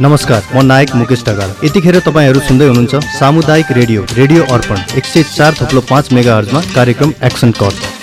नमस्कार म नायक मुकेश ढकाल। यतिखेर तपाईँहरू सुन्दै हुनुहुन्छ सामुदायिक रेडियो रेडियो अर्पण एक सय चार थप्लो पाँच मेगा हर्जमा कार्यक्रम एक्सन कट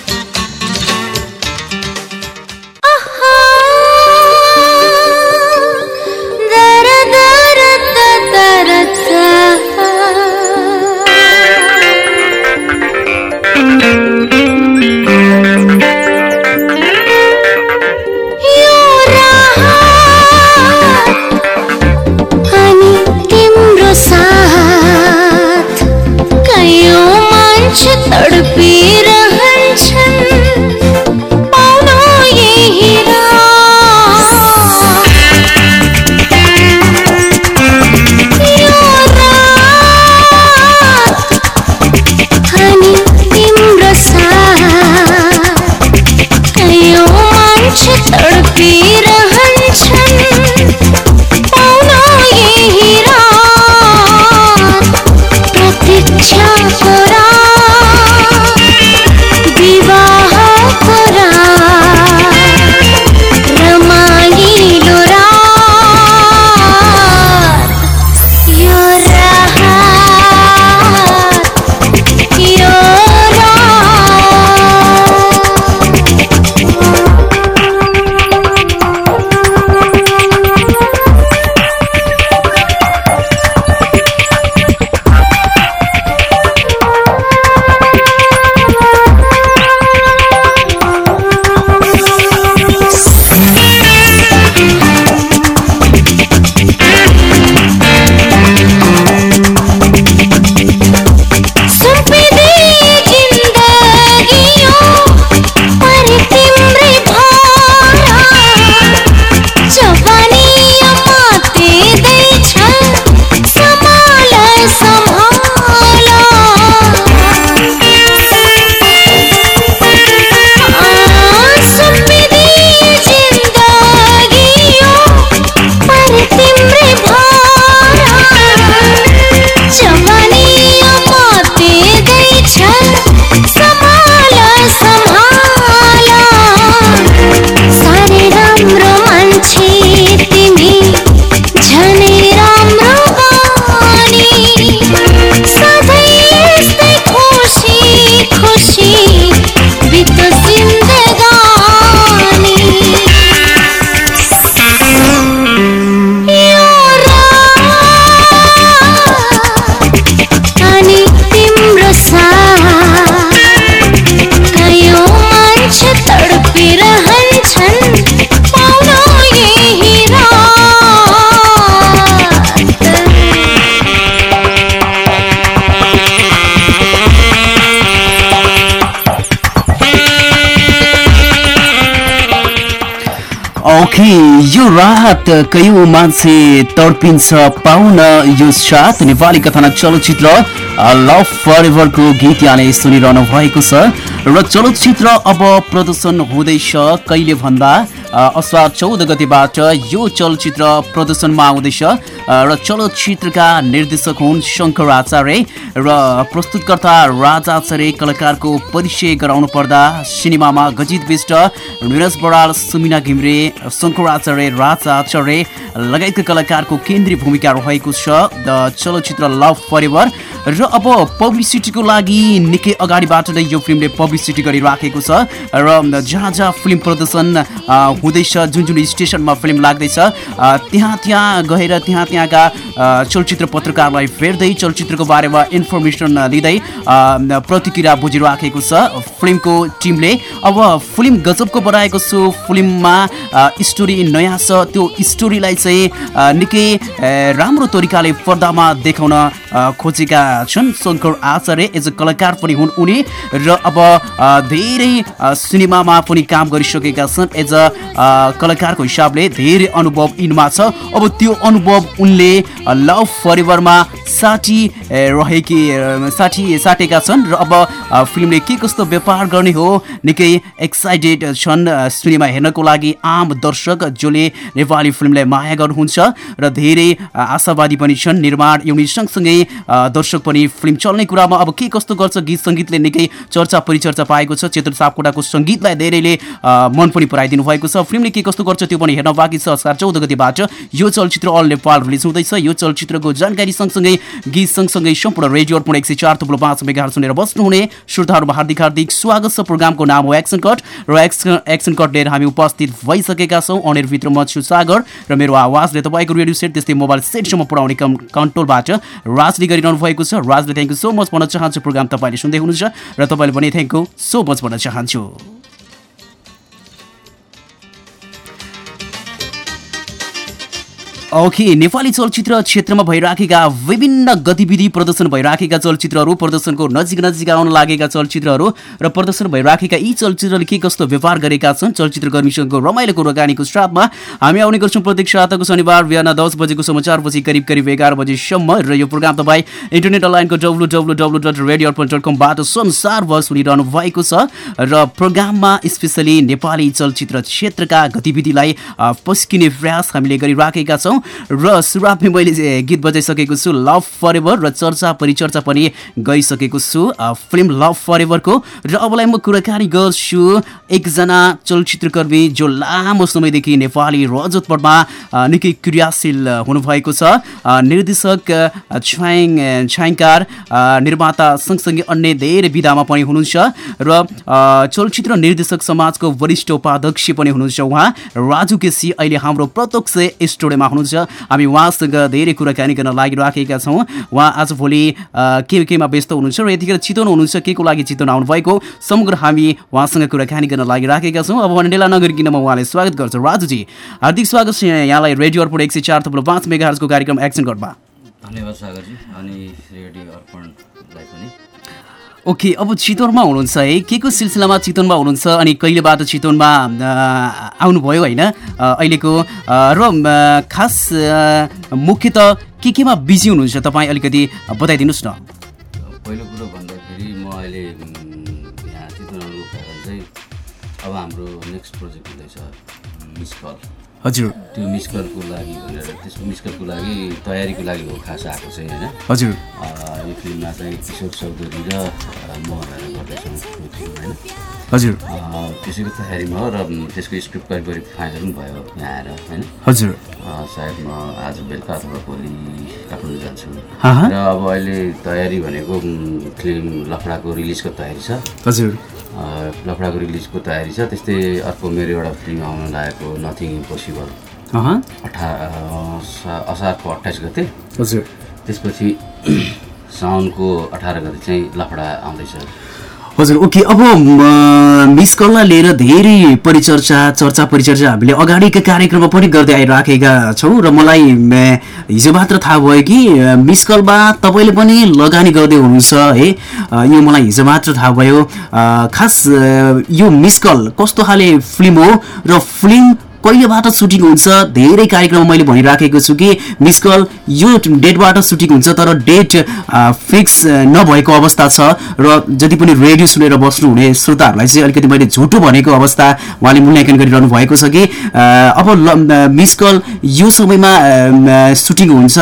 ओके यो राहत कयौँ मान्छे तडपिन्छ पाउन यो साथ नेपाली कथानक चलचित्र लभ फर एभरको गीत यहाँले सुनिरहनु भएको छ। र चलचित्र अब प्रदर्शन हुँदैछ कहिले भन्दा असार चौध गतिबाट यो चलचित्र प्रदर्शनमा आउँदैछ। र चलचित्रका निर्देशक हुन् शङ्कर आचार्य र प्रस्तुतकर्ता राजा आचार्य कलाकारको परिचय गराउनु पर्दा सिनेमामा गजित विष्ट निरज बराल सुमिना घिम्रे शङ्कर आचार्य राजा आचार्य लगायतका कलाकारको केन्द्रीय भूमिका रहेको छ द चलचित्र लभ फरेभर। र अब पब्लिसिटीको लागि निकै अगाडिबाट नै यो फिल्मले पब्लिसिटी गरिराखेको छ र जहाँ जहाँ फिल्म प्रदर्शन हुँदैछ जुन जुन स्टेसनमा फिल्म लाग्दैछ त्यहाँ त्यहाँ गएर त्यहाँ त्यहाँका चलचित्र पत्रकारलाई भेट्दै चलचित्रको बारेमा इन्फर्मेसन लिँदै प्रतिक्रिया बुझिराखेको छ फिल्मको टिमले। अब फिल्म गजबको बनाएको छु। फिल्ममा स्टोरी नयाँ छ। त्यो स्टोरीलाई चाहिँ निकै राम्रो तरिकाले पर्दामा देखाउन खोजेका छन्। शङ्कर आचार्य एज अ कलाकार पनि हुन् उनी र अब धेरै सिनेमामा पनि काम गरिसकेका छन्। एज अ कलाकारको हिसाबले धेरै अनुभव यिनमा छ। अब त्यो अनुभव उनले लभ फरेभरमा साठी रहेकी साठी साटेका छन् र अब फिल्मले के कस्तो व्यापार गर्ने हो? निकै एक्साइटेड छन्। सिनेमा हेर्नको लागि आम दर्शक जसले नेपाली फिल्मलाई माया गर्नुहुन्छ र धेरै आशावादी पनि छन्। निर्माण युनिट सँगसँगै दर्शक पनि फिल्म चल्ने कुरामा अब के कस्तो गर्छ? गीत सङ्गीतले निकै चर्चा परिचर्चा पाएको छ। चेतन सापकोटाको सङ्गीतलाई धेरैले मन पनि पराइदिनु भएको छ। फिल्मले के कस्तो गर्छ त्यो पनि हेर्न बाँकी छ। असार चौध गतिबाट यो चलचित्र अल नेपाल रिलिज हुँदैछ। यो चलचित्रको जानकारी सँगसँगै गीत सँगसँगै सम्पूर्ण रेडियो अर्पण एक सय चार थुप्रो पाँच मेगा सुनेर बस्नुहुने श्रोताहरूमा हार्दिक हार्दिक स्वागत छ प्रोग्रामको नाम हो एक्सन कट र एक्सन एक्सन कट लिएर हामी उपस्थित भइसकेका छौँ। अनेरभित्र म सागर र मेरो आवाजले तपाईँको रेडियो सेट त्यस्तै मोबाइल सेटसम्म पुऱ्याउने कम कन्ट्रोलबाट राजले गरिरहनु भएको छ। राजले थ्याङ्क यू सो मच भन्न चाहन्छु। प्रोग्राम तपाईँले सुन्दै हुनुहुन्छ र तपाईँले पनि थ्याङ्क यू सो मच भन्न चाहन्छु। ओके नेपाली चलचित्र क्षेत्रमा भइराखेका विभिन्न गतिविधि प्रदर्शन भइराखेका चलचित्रहरू प्रदर्शनको नजिक नजिक आउन लागेका चलचित्रहरू र प्रदर्शन भइराखेका यी चलचित्रले के कस्तो व्यवहार गरेका छन् चलचित्र कर्मीसँगको रमाइलो कुराकानीको साथमा हामी आउने गर्छौँ प्रत्येक साताको शनिबार बिहान दस बजेको समाचारपछि करिब करिब एघार बजीसम्म र यो प्रोग्राम तपाईँ इन्टरनेट अनलाइनको W W W dot radio Arpan dot कमबाट संसारभर सुनिरहनु भएको छ र प्रोग्राममा स्पेसली नेपाली चलचित्र क्षेत्रका गतिविधिलाई पस्किने प्रयास हामीले गरिराखेका छौँ। र सुरुवातमै मैले गीत बजाइसकेको छु लभ फर एभर र चर्चा परिचर्चा पनि गइसकेको छु फिल्म लभ फर एभरको र अबलाई म कुराकानी गर्छु एकजना चलचित्रकर्मी जो लामो समयदेखि नेपाली रजतपटमा निकै क्रियाशील हुनुभएको छ। निर्देशक छ्याङ छ्याङकार निर्माता सँगसँगै अन्य धेरै विधामा पनि हुनुहुन्छ। र चलचित्र निर्देशक समाजको वरिष्ठ उपाध्यक्ष पनि हुनुहुन्छ उहाँ। राजु केसी अहिले हाम्रो प्रत्यक्ष स्टुडियोमा हुनुहुन्छ। हामी उहाँसँग धेरै कुराकानी गर्न लागिराखेका छौँ। उहाँ आजभोलि अ, के केमा व्यस्त हुनुहुन्छ र यतिखेर चितवन हुनुहुन्छ के को लागि चितवन आउनुभएको? समग्र हामी उहाँसँग कुराकानी गर्न लागिराखेका छौँ। अब ढिला नगरिकन म उहाँलाई स्वागत गर्छु। राजुजी हार्दिक स्वागत छ यहाँलाई रेडियो अर्पण एक सय चार थप्लो पाँच मेगाहरूको कार्यक्रम एक्सन घटमा धन्यवाद सागरजी अनि रेडियो अर्पणलाई पनि। ओके अब चितवनमा हुनुहुन्छ है? के को सिलसिलामा चितवनमा हुनुहुन्छ अनि कहिलेबाट चितवनमा आउनुभयो होइन? अहिलेको र खास मुख्यतः के केमा बिजी हुनुहुन्छ तपाईँ अलिकति बताइदिनुहोस् न। पहिलो कुरो भन्दाखेरि म अहिले यहाँ चितवन चाहिँ अब हाम्रो नेक्स्ट प्रोजेक्ट हुँदैछ मिस कल। हजुर। त्यो मिस कलको लागि त्यसको मिस कलको लागि तयारीको लागि हो खास आएको चाहिँ होइन? हजुर। यो फिल्ममा चाहिँ किशोर चौधरी र म गर्दैछौँ फिल्म होइन? हजुर। त्यसैको तयारीमा हो र त्यसको स्क्रिप्ट करिब करिब फाइनल पनि भयो यहाँ आएर होइन? हजुर। सायद म आज बेलुका अथवा भोलि काठमाडौँ जान्छु। र अब अहिले तयारी भनेको फिल्म लफडाको रिलिजको तयारी छ। हजुर। लफडाको रिलिजको तयारी छ। त्यस्तै अर्को मेरो एउटा फिल्म आउन लागेको नथिङ इम्पोसिबल अठा असारको अट्ठाइस गते। हजुर। त्यसपछि साउनको अठार गते चाहिँ लफडा आउँदैछ। हजुर ओके अब मिस कललाई लिएर धेरै परिचर्चा चर्चा परिचर्चा हामीले अगाडिका कार्यक्रममा पनि गर्दै आइराखेका छौँ र मलाई हिजो मात्र थाहा भयो कि मिस कलमा तपाईँले पनि लगानी गर्दै हुनुहुन्छ है? यो मलाई हिजो मात्र थाहा भयो। खास यो मिस कल कस्तो खाले फिल्म हो र फिल्म कहिलेबाट सुटिङ हुन्छ? धेरै कार्यक्रममा मैले भनिराखेको छु कि मिस कल यो डेटबाट सुटिङ हुन्छ तर डेट फिक्स नभएको अवस्था छ र जति पनि रेडियो सुनेर बस्नुहुने श्रोताहरूलाई चाहिँ अलिकति मैले झुटो भनेको अवस्था उहाँले मूल्याङ्कन गरिरहनु भएको छ कि अब मिस कल यो समयमा सुटिङ हुन्छ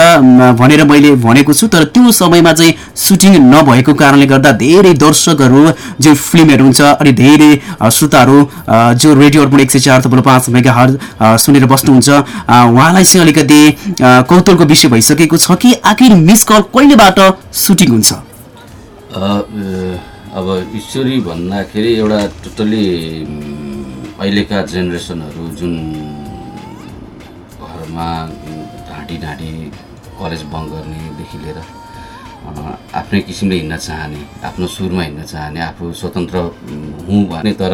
भनेर मैले भनेको छु तर त्यो समयमा चाहिँ सुटिङ नभएको कारणले गर्दा धेरै दर्शकहरू जो फिल्म हेर्नुहुन्छ अनि धेरै श्रोताहरू जो रेडियो अर्पण एक सय चार थप्लो पाँच मेगा हर सुनेर बस्नुहुन्छ। उहाँलाई चाहिँ अलिकति अ, कौतुकको विषय भइसकेको छ कि आखिर मिस कल कहिलेबाट सुटिङ हुन्छ? अब स्टोरी भन्दाखेरि एउटा टोटल्ली अहिलेका जेनेरेसनहरू जुन घरमा ढाँटी ढाँटी कलेज बङ्क गर्नेदेखि लिएर आफ्नै किसिमले हिँड्न चाहने आफ्नो सुरमा हिँड्न चाहने आफू स्वतन्त्र हुँ भने तर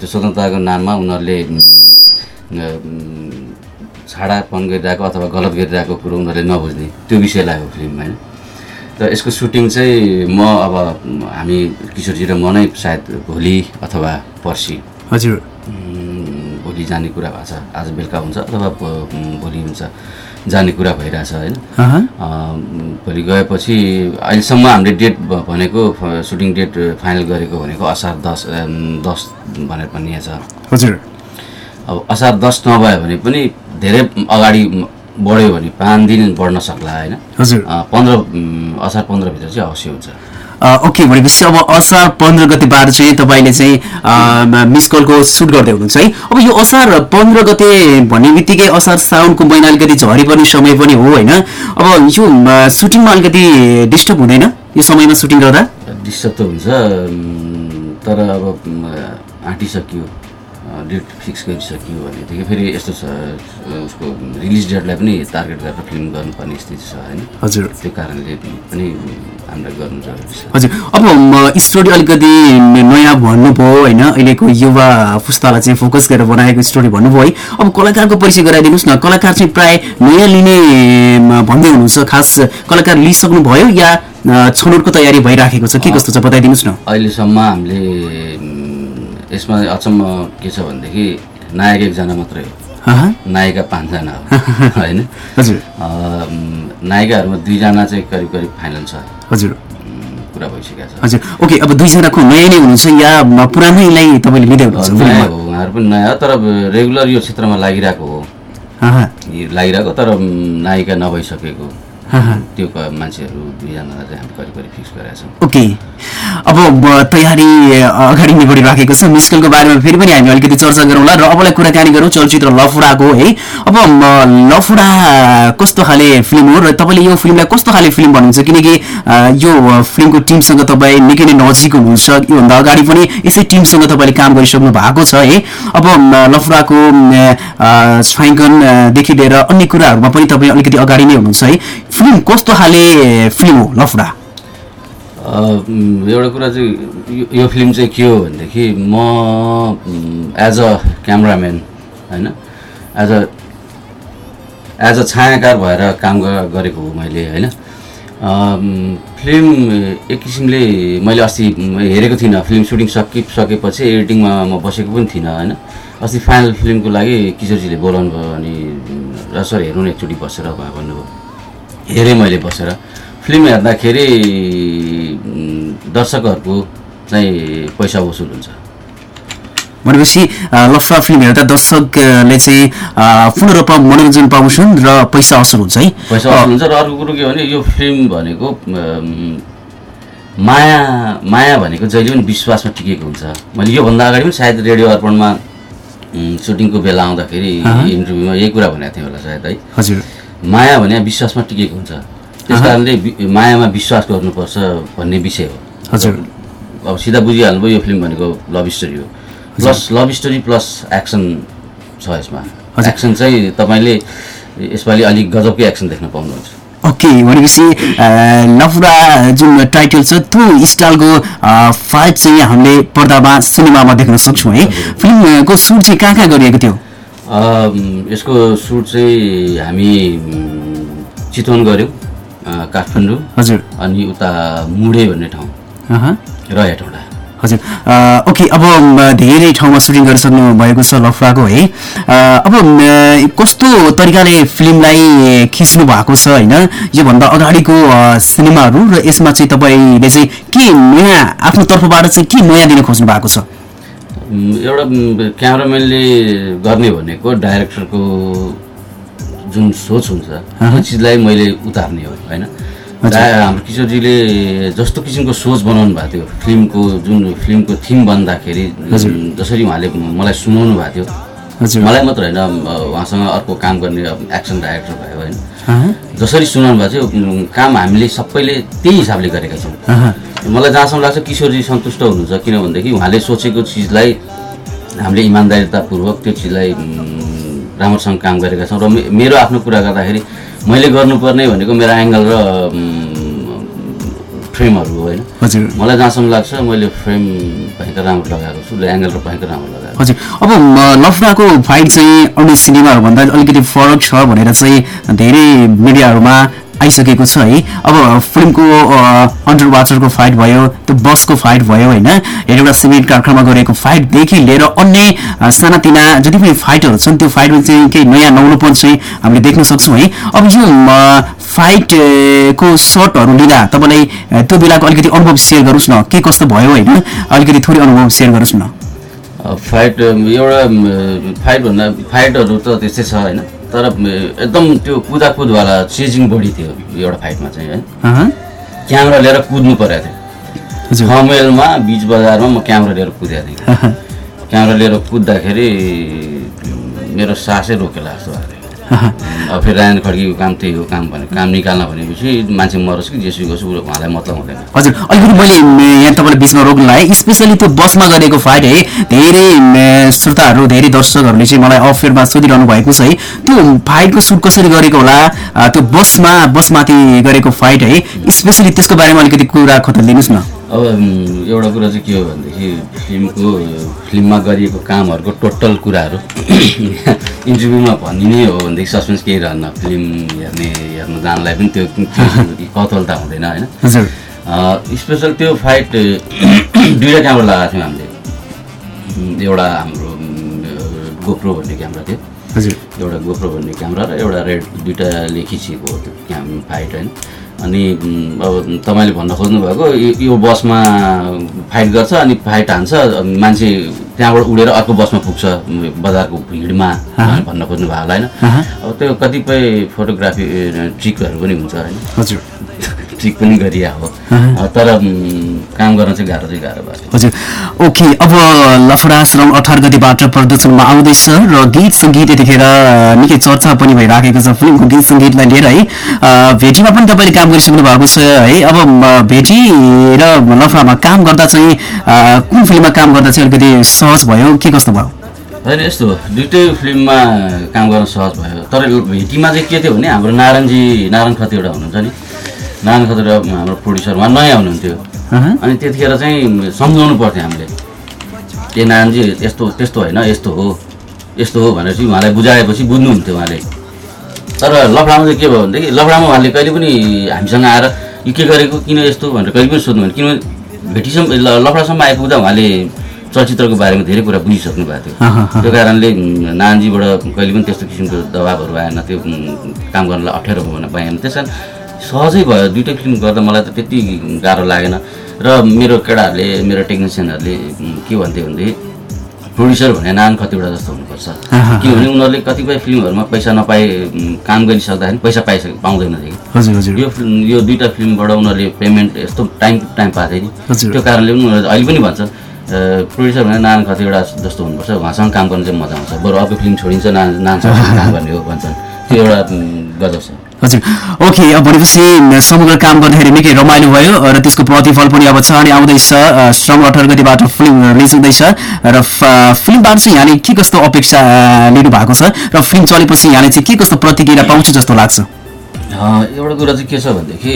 त्यो स्वतन्त्रताको नाममा उनीहरूले छाडापन गरिरहेको अथवा गलत गरिरहेको कुरो उनीहरूले नबुझ्ने। त्यो विषयलाई हो फिल्म होइन र यसको सुटिङ चाहिँ म अब हामी किशोरजी र म नै सायद भोलि अथवा पर्सि हजुर। भोलि जाने कुरा भएको छ। आज बेलुका हुन्छ अथवा भोलि हुन्छ। जाने कुरा भइरहेछ होइन। भोलि गएपछि अहिलेसम्म हामीले डेट भनेको सुटिङ डेट फाइनल गरेको भनेको असार दस दस भनेर भनिएको छ। हजुर। अब असार दस नभयो भने पनि धेरै अगाडि बढ्यो भने पाँच दिन बढ्न सक्ला होइन? हजुर। पन्ध्र असार पन्ध्रभित्र चाहिँ अवश्य हुन्छ। ओके भनेपछि अब असार पन्ध्र गतेबार चाहिँ तपाईँले चाहिँ मिस कलको सुट गर्दै हुनुहुन्छ है। अब यो असार पन्ध्र गते भन्ने बित्तिकै असार साउनको महिना अलिकति झरी पर्ने समय पनि हो होइन? अब यो सुटिङमा अलिकति डिस्टर्ब हुँदैन यो समयमा सुटिङ गर्दा? डिस्टर्ब त हुन्छ तर अब आँटिसक्यो। डेट फिक्स गरिसक्यो भनेदेखि फेरि यस्तो छ उसको रिलिज डेटलाई पनि टार्गेट गरेर फिल्म गर्नुपर्ने स्थिति छ होइन। हजुर। त्यो कारणले पनि हामीलाई गर्नु जरुरी छ। हजुर। अब स्टोरी अलिकति नयाँ भन्नुभयो होइन? अहिलेको युवा पुस्तालाई चाहिँ फोकस गरेर बनाएको स्टोरी भन्नुभयो है? अब कलाकारको परिचय गराइदिनुहोस् न। कलाकार चाहिँ प्राय नयाँ लिने भन्दै हुनुहुन्छ। खास कलाकार लिइसक्नु भयो या छनौटको तयारी भइराखेको छ? के कस्तो छ? बताइदिनुहोस् न। अहिलेसम्म हामीले यसमा अचम्म के छ भनेदेखि नायक एकजना मात्रै हो। नायिका पाँचजना हो। होइन? नायिकाहरूमा दुईजना चाहिँ करिब करिब फाइनल छ। हजुर। कुरा भइसकेको छ। हजुर। ओके अब दुईजनाको नयाँ नै हुनुहुन्छ या पुरानैलाई तपाईँले लिँदै हुनुहुन्छ नयाँ? हो उहाँहरू पनि नयाँ हो तर रेगुलर यो क्षेत्रमा लागिरहेको हो। लागिरहेको तर नायिका नभइसकेको। त्यो मान्छेहरू दुईजनालाई चाहिँ हामी करिब करिब फिक्स गरेका छौँ। ओके। अब तयारी अगाडि नै बढिराखेको छ। मिस्कलको बारेमा फेरि पनि हामी अलिकति चर्चा गरौँला र अबलाई कुराकानी गरौँ चलचित्र लफुडाको है। अब लफुडा कस्तो खाले फिल्म हो? र तपाईँले यो फिल्मलाई कस्तो खाले फिल्म भन्नुहुन्छ? किनकि यो फिल्मको टिमसँग तपाईँ निकै नै नजिक हुनुहुन्छ। योभन्दा अगाडि पनि यसै टिमसँग तपाईँले काम गरिसक्नु भएको छ है। अब लफुडाको छायाङ्कनदेखि लिएर अन्य कुराहरूमा पनि तपाईँ अलिकति अगाडि नै हुनुहुन्छ है। फिल्म कस्तो खाले फिल्म हो उम्, एउटा कुरा चाहिँ यो- फिल्म चाहिँ के हो भनेदेखि म एज अ क्यामराम्यान होइन? एज अ एज अ छायाकार भएर काम गरेको हो मैले होइन? फिल्म एक किसिमले मैले अस्ति हेरेको थिइनँ। फिल्म सुटिङ सकिसकेपछि एडिटिङमा म बसेको पनि थिइनँ होइन? अस्ति फाइनल फिल्मको लागि किशोरजीले बोलाउनु भयो अनि र सर हेर्नु न एकचोटि बसेर भन्नुभयो। हेरेँ मैले बसेर फिल्म हेर्दाखेरि दर्शकहरूको चाहिँ पैसा वसुल हुन्छ। भनेपछि अ, लफडा फिल्म हेर्दा दर्शकले चाहिँ पूर्ण रूपमा मनोरञ्जन पाउँछन् र पैसा असर हुन्छ है। पैसा वसुल हुन्छ र अर्को कुरो के भने यो फिल्म भनेको माया माया भनेको जहिले पनि विश्वासमा टिकेको हुन्छ। मैले योभन्दा अगाडि पनि सायद रेडियो अर्पणमा सुटिङको बेला आउँदाखेरि इन्टरभ्यूमा यही कुरा भनेको थिएँ होला सायद है। हजुर। माया भने विश्वासमा टिकेको हुन्छ। त्यस कारणले मायामा विश्वास गर्नुपर्छ भन्ने विषय हो। हजुर। अब सिधा बुझिहाल्नुभयो यो फिल्म भनेको लभ स्टोरी हो। Plus love story plus action छ यसमा। एक्सन चाहिँ तपाईँले यसपालि अलिक गजबकै एक्सन देख्न पाउनुहुन्छ। ओके भनेपछि लफडा जुन टाइटल छ त्यो स्टाइलको फाइट चाहिँ हामीले पर्दामा सिनेमामा देख्न सक्छौँ है। फिल्मको सुट चाहिँ कहाँ कहाँ गरिएको थियो? यसको सुट चाहिँ हामी चितवन गऱ्यौँ काठमाडौँ। हजुर। अनि उता मुडे भन्ने ठाउँ। अहँ। र हेटौँडा। हजुर। ओके अब धेरै ठाउँमा सुटिङ गरिसक्नु भएको छ लफडाको है। अब कस्तो तरिकाले फिल्मलाई खिच्नु भएको छ होइन? योभन्दा अगाडिको सिनेमाहरू र यसमा चाहिँ तपाईँले चाहिँ के नयाँ आफ्नो तर्फबाट चाहिँ के नयाँ दिन खोज्नु भएको छ? एउटा क्यामराम्यानले गर्ने भनेको डाइरेक्टरको जुन सोच हुन्छ त्यो चिजलाई मैले उतार्ने हो होइन? हाम्रो किशोरजीले जस्तो किसिमको सोच बनाउनु भएको थियो फिल्मको जुन फिल्मको थिम बन्दाखेरि जसरी उहाँले मलाई सुनाउनु भएको थियो। मलाई मात्र होइन उहाँसँग अर्को काम गर्ने एक्सन डाइरेक्टर भयो होइन? जसरी सुनाउनु भएको थियो काम हामीले सबैले त्यही हिसाबले गरेका छौँ। मलाई जहाँसम्म लाग्छ किशोरजी सन्तुष्ट हुनुहुन्छ किनभनेदेखि उहाँले सोचेको चिजलाई हामीले इमान्दारितापूर्वक त्यो चिजलाई राम्रोसँग काम गरेका छौँ। र मेरो आफ्नो कुरा गर्दाखेरि मैले गर्नुपर्ने भनेको मेरो एङ्गल र फ्रेमहरू होइन? हजुर। मलाई जहाँसम्म लाग्छ मैले फ्रेम भयङ्कर राम्रो लगाएको छु र एङ्गल र भयङ्कर राम्रो लगाएको हजुर। अब म, लफडाको फाइट चाहिँ अन्य सिनेमाहरूभन्दा अलिकति फरक छ भनेर चाहिँ धेरै मिडियाहरूमा आइसकेको छ है। अब फिल्मको अन्डर वाटरको फाइट भयो त्यो बसको फाइट भयो होइन। एउटा सिमेन्ट कारखानामा गरेको फाइटदेखि लिएर अन्य सानातिना जति पनि फाइटहरू छन् त्यो फाइटमा चाहिँ केही नयाँ नौलोपन चाहिँ हामीले देख्न सक्छौँ है। अब यो फाइटको सर्टहरू लिँदा तपाईँलाई त्यो बेलाको अलिकति अनुभव सेयर गरोस् न। के कस्तो भयो होइन? अलिकति थोरै अनुभव सेयर गरोस् न। फाइट एउटा अम, फाइट भन्दा फाइटहरू त त्यस्तै छ होइन। तर एकदम त्यो कुदाकुदवाला चेजिङ बडी थियो एउटा फाइटमा चाहिँ है। क्यामेरा लिएर कुद्नु परेको थियो। छ माइलमा बिच बजारमा म क्यामेरा लिएर कुदेको थिएँ। क्यामेरा लिएर कुद्दाखेरि मेरो सासै रोकेला जस्तो भएको थियो। फेरि रायन खड्कीको काम त्यही हो काम भने काम निकाल्न भनेपछि मान्छे मरोस् कि होस् उ- उहाँलाई मतलब हुँदैन। हजुर अलिकति मैले यहाँ तपाईँलाई बिचमा रोक्नु लगाएँ स्पेसली त्यो बसमा गरेको फाइट है धेरै श्रोताहरू धेरै दर्शकहरूले चाहिँ मलाई अफेयरमा सोधिरहनु भएको छ है। त्यो फाइटको सुट कसरी गरेको होला? त्यो बसमा बसमाथि गरेको फाइट है। स्पेसली त्यसको बारेमा अलिकति कुरा खोतलिदिनुहोस् न। अब एउटा कुरा चाहिँ के हो भनेदेखि फिल्मको फिल्ममा गरिएको कामहरूको टोटल कुराहरू इन्टरभ्यूमा भनिने हो भनेदेखि सस्पेन्स केही रहन्न। फिल्म हेर्ने हेर्नु जानलाई पनि त्यो कौतलता हुँदैन होइन? स्पेसल त्यो फाइट दुईवटा क्यामेरा लगाएको थियौँ हामीले। एउटा हाम्रो गोप्रो भन्ने क्यामेरा थियो। हजुर। एउटा गोप्रो भन्ने क्यामेरा र एउटा रेड दुइटाले खिचिएको हो त्यो क्याम फाइट होइन। अनि अब तपाईँले भन्न खोज्नु भएको यो- बसमा फाइट गर्छ अनि फाइट हान्छ मान्छे त्यहाँबाट उडेर अर्को बसमा पुग्छ बजारको भिडमा भन्न खोज्नु भएको होला होइन। अब त्यो कतिपय फोटोग्राफी ट्रिकहरू पनि हुन्छ होइन। हजुर। ट्रिक पनि गरिया हो। तर काम गर्न चाहिँ गाह्रो चाहिँ गाह्रो भएको हजुर। ओके अब लफडा श्रम अठार गतिबाट प्रदर्शनमा आउँदैछ र गीत सङ्गीत यतिखेर निकै चर्चा पनि भइराखेको छ फिल्मको गीत सङ्गीतलाई लिएर। है भेटीमा पनि तपाईँले काम गरिसक्नु भएको छ है। अब भेटी र लफडामा काम गर्दा चाहिँ कुन फिल्ममा काम गर्दा चाहिँ अलिकति सहज भयो? के कस्तो भयो? होइन यस्तो दुइटै फिल्ममा काम गर्न सहज भयो। तर भेटीमा चाहिँ के थियो भने हाम्रो नारायणजी नारायण खतिवटा हुनुहुन्छ नि। नारायण खतिवटा हाम्रो प्रड्युसर उहाँ नयाँ हुनुहुन्थ्यो। अनि त्यतिखेर चाहिँ सम्झाउनु पर्थ्यो हामीले। ए नारायणजी यस्तो त्यस्तो होइन यस्तो हो यस्तो हो भनेर चाहिँ उहाँलाई बुझाएपछि बुझ्नुहुन्थ्यो उहाँले। तर लफडामा चाहिँ के भयो भनेदेखि लफडामा उहाँले कहिले पनि हामीसँग आएर यो के गरेको किन यस्तो? भनेर कहिले पनि सोध्नु भने किनभने भेटीसम्म लफडासम्म आइपुग्दा उहाँले चलचित्रको बारेमा धेरै कुरा बुझिसक्नु भएको थियो। त्यो कारणले नारायणजीबाट कहिले पनि त्यस्तो किसिमको दबाबहरू आएन। त्यो काम गर्नलाई अप्ठ्यारो भएन पाएन त्यस कारण सहजै भयो। दुइटै फिल्म गर्दा मलाई त त्यति गाह्रो लागेन। र मेरो केटाहरूले मेरो टेक्निसियनहरूले के भन्थ्यो भनेदेखि प्रड्युसर भने नान कतिवटा जस्तो हुनुपर्छ। किनभने उनीहरूले कतिपय फिल्महरूमा पैसा नपाए काम गरिसक्दाखेरि पैसा पाइसके पाउँदैन थियो। यो फिल्म यो दुईवटा फिल्मबाट उनीहरूले पेमेन्ट यस्तो टाइम टु टाइम पाएको थियो त्यो कारणले पनि उनीहरूले अहिले पनि भन्छन् प्रड्युसर भने नान कतिवटा जस्तो हुनुपर्छ। उहाँसँग काम गर्न चाहिँ मजा आउँछ। बरु अर्को फिल्म छोडिन्छ नान नानसँग काम गर्ने हो भन्छन्। त्यो एउटा गजब छ। हजुर। ओके अब भनेपछि समग्र काम गर्दाखेरि निकै रमाइलो भयो र त्यसको प्रतिफल पनि अब चाँडै आउँदैछ श्रम अठार गतिबाट फिल्म रिलिज हुँदैछ र फिल्मबाट चाहिँ यहाँले के कस्तो अपेक्षा लिनु भएको छ र फिल्म चलेपछि यहाँले चाहिँ के कस्तो प्रतिक्रिया पाउँछ जस्तो लाग्छ? एउटा कुरा चाहिँ के छ भनेदेखि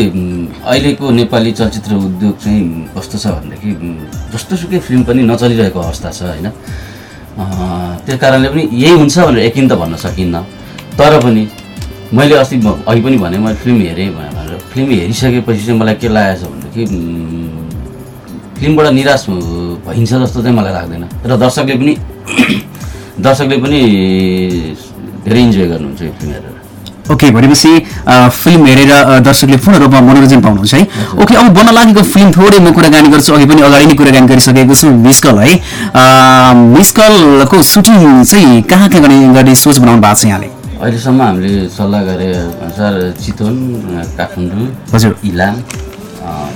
अहिलेको नेपाली चलचित्र उद्योग चाहिँ कस्तो छ भनेदेखि जस्तोसुकै फिल्म पनि नचलिरहेको अवस्था छ होइन? त्यो कारणले पनि यही हुन्छ भनेर यकिन त भन्न सकिन्न। तर पनि मैले अस्ति अघि पनि भने मैले फिल्म हेरेँ भनेर फिल्म हेरिसकेपछि चाहिँ मलाई के लागेको छ भनेदेखि फिल्मबाट निराश भइन्छ जस्तो चाहिँ मलाई लाग्दैन। र दर्शकले पनि दर्शकले पनि धेरै इन्जोय गर्नुहुन्छ यो फिल्म हेरेर। ओके भनेपछि फिल्म हेरेर दर्शकले पूर्ण रूपमा मनोरञ्जन पाउनुहुन्छ है। ओके अब बन्न लागेको फिल्म थोरै म कुराकानी गर्छु अघि पनि अगाडि नै कुराकानी गरिसकेको छु मिसकल है। मिसकलको सुटिङ चाहिँ कहाँ कहाँ गर्ने गर्ने सोच बनाउनु भएको छ यहाँले? अहिलेसम्म हामीले सल्लाह गरे अनुसार चितवन काठमाडौँ हजुर। इलाम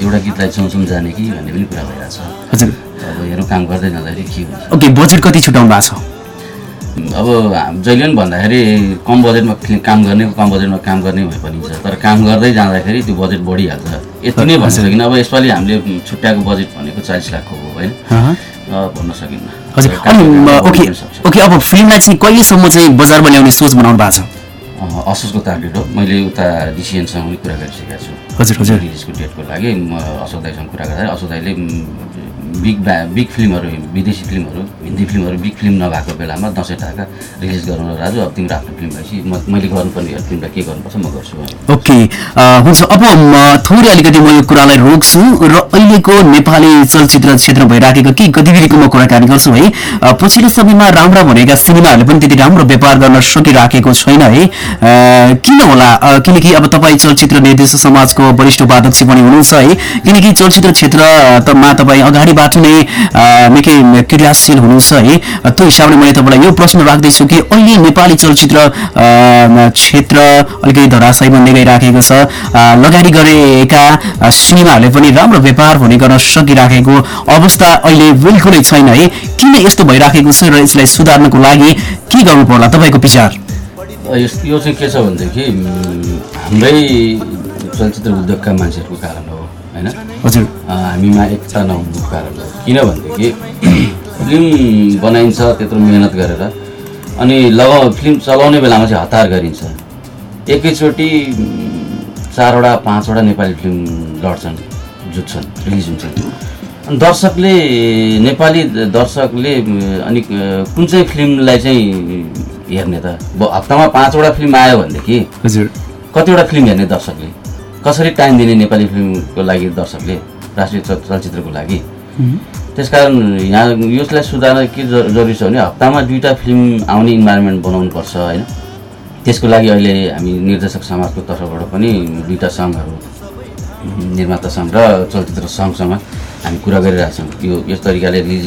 एउटा गीतलाई छौँछौँ जाने कि भन्ने पनि कुरा भइरहेको छ। हजुर। अब हेरौँ काम गर्दै जाँदाखेरि के हुन्छ? ओके बजेट कति छुट्याउनु भएको छ? अब जहिले पनि भन्दाखेरि कम बजेटमा काम गर्ने कम बजेटमा काम गर्ने भए पनि हुन्छ। तर काम गर्दै जाँदाखेरि त्यो बजेट बढिहाल्छ। यति नै भन्न सकिनँ। अब यसपालि हामीले छुट्याएको बजेट भनेको चालिस लाखको हो होइन? भन्न सकिन्न। हजुर। अनि ओके। ओके अब फिल्मलाई चाहिँ कहिलेसम्म चाहिँ बजारमा ल्याउने सोच बनाउनु भएको छ? असोजको टार्गेट हो। मैले उता डिसिएनसँग पनि कुरा गरिसकेको छु। हजुर हजुर। रिलिजको डेटको लागि। म अशोक दाईसँग कुरा गर्दा अशोक दाईले बिग ब्या बिग फिल्महरू विदेशी फिल्महरू हिन्दी फिल्महरू बिग फिल्म नभएको बेलामा दसैँ टाका रिलिज गराउन राजु अब तिम्रो आफ्नो फिल्म भएपछि म मैले गर्नुपर्ने फिल्मलाई के गर्नुपर्छ म गर्छु ओके हुन्छ अब म थोरै अलिकति म यो कुरालाई रोक्छु र अहिलेको नेपाली चलचित्र क्षेत्रमा भइराखेको केही गतिविधिको म कुराकानी गर्छु है। पछिल्लो समयमा राम्रा भनेका सिनेमाहरूले पनि त्यति राम्रो व्यापार गर्न सकिराखेको छैन है। किन होला? किनकि अब तपाईँ चलचित्र निर्देशक समाजको वरिष्ठ उपाध्यक्ष पनि हुनुहुन्छ है। किनकि चलचित्र क्षेत्रमा तपाईँ अगाडिबाट अगाडिबाट नै निकै क्रियाशील हुनुहुन्छ है। त्यो हिसाबले मैले तपाईँलाई यो प्रश्न राख्दैछु कि अहिले नेपाली चलचित्र क्षेत्र अलिकति धराशय बन्दै गइराखेको छ। लगानी गरेका सिनेमाहरूले पनि राम्रो व्यापार हुने गर्न सकिराखेको अवस्था अहिले बिल्कुलै छैन है। किन यस्तो भइराखेको छ र यसलाई सुधार्नको लागि के गर्नु पर्ला तपाईँको विचार? यो चाहिँ के छ भनेदेखि हाम्रै चलचित्र उद्योगका मान्छेहरूको कारण हो होइन? हजुर। हामीमा एकता नहुनुको कारण हो। किनभनेदेखि फिल्म बनाइन्छ त्यत्रो मिहिनेत गरेर। अनि लगाउ फिल्म चलाउने बेलामा चाहिँ हतार गरिन्छ। एकैचोटि चारवटा पाँचवटा नेपाली फिल्म लड्छन् जुट्छन् रिलिज हुन्छन्। अनि दर्शकले नेपाली दर्शकले अनि कुन चाहिँ फिल्मलाई चाहिँ हेर्ने त? हप्तामा पाँचवटा फिल्म आयो भनेदेखि हजुर। कतिवटा फिल्म हेर्ने दर्शकले? कसरी टाइम दिने नेपाली फिल्मको लागि दर्शकले राष्ट्रिय चल- चलचित्रको लागि? त्यसकारण यहाँ यसलाई सुधार्न के जरुरी छ भने हप्तामा दुईवटा फिल्म आउने इन्भाइरोमेन्ट बनाउनुपर्छ होइन? त्यसको लागि अहिले हामी निर्देशक समाजको तर्फबाट पनि दुईवटा सङ्घहरू निर्माता सङ्घ र चलचित्र सङ्घसँग हामी कुरा गरिरहेछौँ। यो यस तरिकाले रिलिज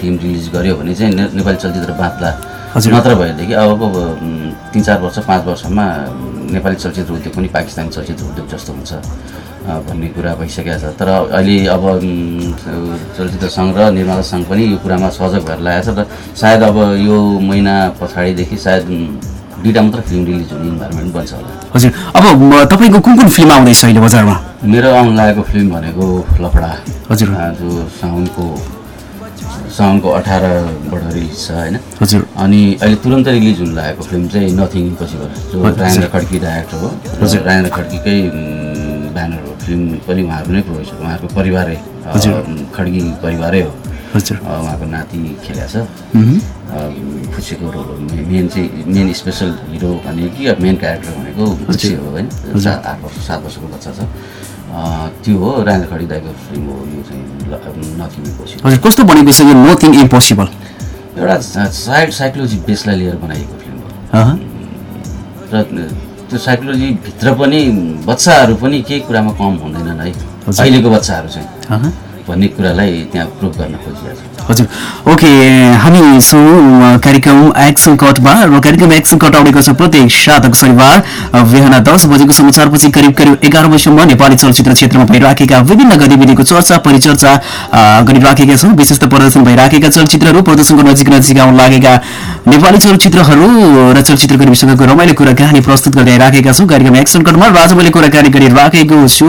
फिल्म रिलिज गर्यो भने चाहिँ नेपाली चलचित्र बाँच्ला हजुर। नत्र भएदेखि अबको तिन चार वर्ष पाँच वर्षमा नेपाली चलचित्र उद्योग पनि पाकिस्तानी चलचित्र उद्योग जस्तो हुन्छ भन्ने कुरा भइसकेको छ। तर अहिले अब चलचित्र सङ्घ र निर्माता सङ्घ पनि यो कुरामा सहयोग भएर लागेको छ र सायद अब यो महिना पछाडिदेखि सायद दुईवटा मात्र फिल्म रिलिज हुने इन्भाइरोमेन्ट बन्छ होला। हजुर। अब तपाईँको कुन कुन फिल्म आउँदैछ अहिले बजारमा? मेरो आउनु लागेको फिल्म भनेको लफडा। हजुर। जो साउनको साउनको अठारबाट रिलिज छ होइन? हजुर। अनि अहिले तुरन्त रिलिज हुन लागेको फिल्म चाहिँ नथिङ इम्पोसिबल जो। राजेन्द्र खड्की डाइरेक्टर हो। राजेन्द्र खड्कीकै ब्यानर हो। फिल्म पनि उहाँको नै प्रोड्युसर उहाँको परिवारै हजुर। खड्की परिवारै हो। हजुर। उहाँको नाति खेल्या छ। खुसीको रोल मेन चाहिँ मेन स्पेसल हिरो भने कि मेन क्यारेक्टर भनेको खुसी हो होइन? सात आठ वर्ष सात वर्षको बच्चा छ। त्यो हो राजेन्द्र खड्की दाईको फिल्म हो यो चाहिँ नथिङ इम्पोसिबल हजुर कस्तो बनेको छ यो नथिङ इम्पोसिबल? एउटा साइड साइकोलोजी बेसलाई लिएर बनाइएको फिल्म हो। र त्यो साइकोलोजीभित्र पनि बच्चाहरू पनि केही कुरामा कम हुँदैनन् है। अहिलेको बच्चाहरू चाहिँ। भन्ने कुरालाई त्यहाँ प्रुभ गर्न खोजिरहेको छ। हजुर। ओके हामी छौँ कार्यक्रम एक्सन कटमा र कार्यक्रम एक्सन कट आउनेको छ प्रत्येक सातक शनिबार बिहान दस बजेको समाचारपछि करिब करिब एघार बजीसम्म नेपाली चलचित्र क्षेत्रमा भइराखेका विभिन्न गतिविधिको चर्चा परिचर्चा गरिराखेका छौँ। विशेष त प्रदर्शन भइराखेका चलचित्रहरू प्रदर्शनको नजिक नजिक आउन लागेका नेपाली चलचित्रहरू र चलचित्र कर्मीसँगको रमाइलो कुराकानी प्रस्तुत गर्दै राखेका छौँ। कार्यक्रम एक्सन कटमा र आज मैले कुराकानी गरिराखेको छु।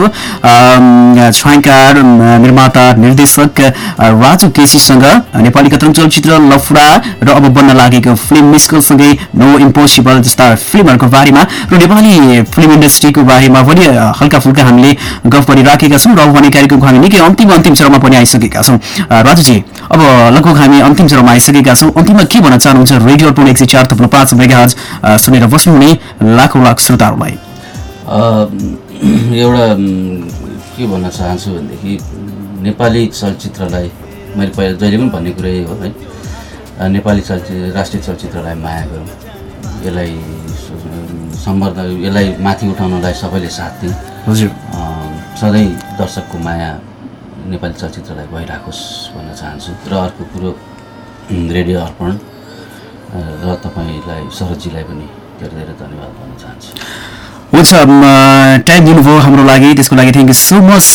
छायाकार निर्माता निर्देशक राजु केसीसँग नेपाली कथन चलचित्र लफडा र अब बन्न लागेको फिल्म मिस्कलसँगै नो इम्पोसिबल जस्ता फिल्महरूको बारेमा र नेपाली फिल्म इन्डस्ट्रीको बारेमा पनि हल्का फुल्का हामीले गफ गरिराखेका छौँ र भने कार्यक्रमको हामी निकै अन्तिम अन्तिम चरणमा पनि आइसकेका छौँ। राजुजी अब लगभग हामी अन्तिम चरणमा आइसकेका छौँ। अन्तिममा के भन्न चाहनुहुन्छ? रेडियो अर्पण एक सय चार थप्लो पाँच मेगा सुनेर बस्नुहुने लाखौँ लाख श्रोताहरूलाई। एउटा के भन्न चाहन्छु भनेदेखि नेपाली चलचित्रलाई मैले पहिला जहिले पनि भन्ने कुरै हो है। नेपाली चलचित्र राष्ट्रिय चलचित्रलाई माया गरौँ। यसलाई सु- सम्वर्धन यसलाई माथि उठाउनलाई सबैले साथ दिउँ। हजुर। सधैँ दर्शकको माया नेपाली चलचित्रलाई भइराखोस् भन्न चाहन्छु। र अर्को कुरो रेडियो अर्पण र तपाईँलाई शरदजीलाई पनि धेरै धेरै धन्यवाद भन्न चाहन्छु। हुन्छ टाइम दिनुभयो हाम्रो लागि त्यसको लागि थ्याङ्क यू सो मच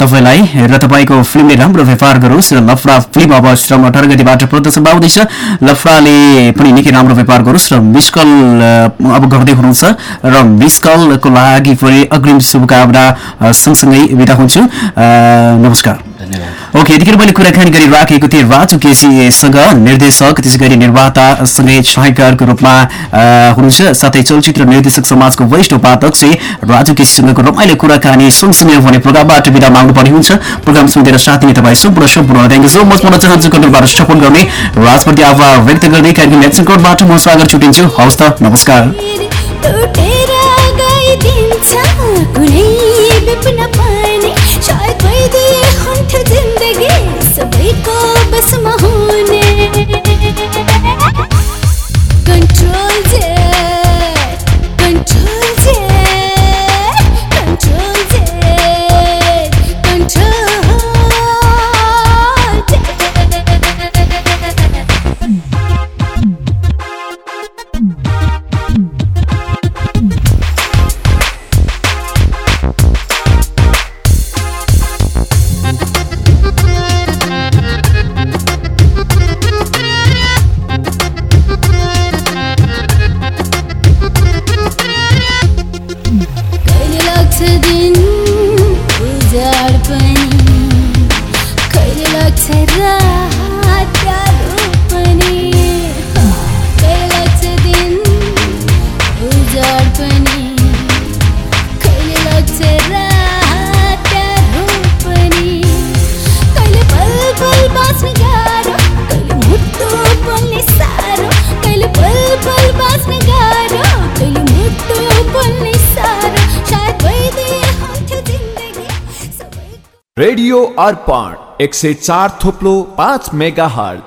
तपाईँलाई र तपाईँको फिल्मले राम्रो व्यापार गरोस् र लफडा फिल्म अब श्रम अठार गतिबाट प्रदर्शनमा आउँदैछ लफडाले पनि निकै राम्रो व्यापार गरोस् र मिसकल अ, अब गर्दै हुनुहुन्छ र मिसकलको लागि पनि अग्रिम शुभकामना अ, सँगसँगै बिदा हुन्छु। अ, नमस्कार। ओके यतिखेर मैले कुराकानी गरिराखेको थिएँ। राजु केसीसँग निर्देशक त्यसै गरी निर्मातासँगै छायाकारको रूपमा हुनुहुन्छ। साथै चलचित्र निर्देशक समाजको वरिष्ठ उपाध्यक्ष राजु केसीसँगको रमाइलो कुराकानी सँगसँगै भने प्रोग्रामबाट बिदा माग्नुपर्ने हुन्छ। प्रोग्राम सुनेर साथ दिने तपाईँ सम्पूर्ण सम्पूर्ण थ्याङ्क सो मच भन्न चाहन्छु सपोर्ट गर्ने राजप्रति आभार व्यक्त गर्दै कार्यक्रम एक्सन कोडबाट म स्वागत छुटिन्छु। हवस् त नमस्कार। अर्पण एक सय चार थोप्लो पाँच मेगा हल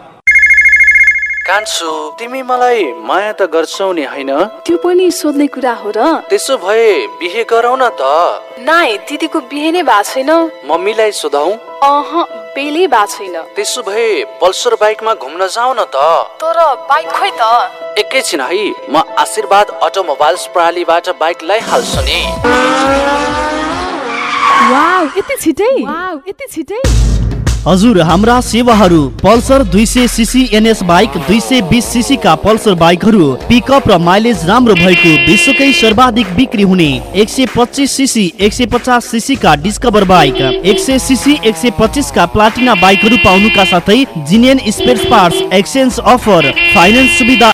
कान्छु तिमी मलाई माया त गर्छौ नि होइन? त्यो पनि सोध्ने कुरा हो र। त्यसो भए बिहे गरौ न त। नाइ दिदीको बिहे नै भएको छैन। मम्मीलाई सोधौ। अह बेलै भएको छैन। त्यसो भए पल्सर बाइकमा घुम्न जाऊ न त। तर बाइक खोइ त। एकैछिन है म आशीर्वाद अटोमोबाइल्स प्रणालीबाट बाइक ल्याइहाल्छु नि। हजुर हाम्रा सेवाहरू पल्सर दुई सय सिसी एनएस बाइक दुई सय बिस सिसी का पल्सर बाइकहरू पिकअप र माइलेज राम्रो भएको विश्वकै सर्वाधिक बिक्री हुने एक सय पच्चिस सिसी एक सय पचास सिसी का डिस्कभर बाइक एक सय सिसी एक सय पच्चिस का प्लाटिना बाइकहरू पाउनुका साथै genuine spare parts exchange offer finance सुविधा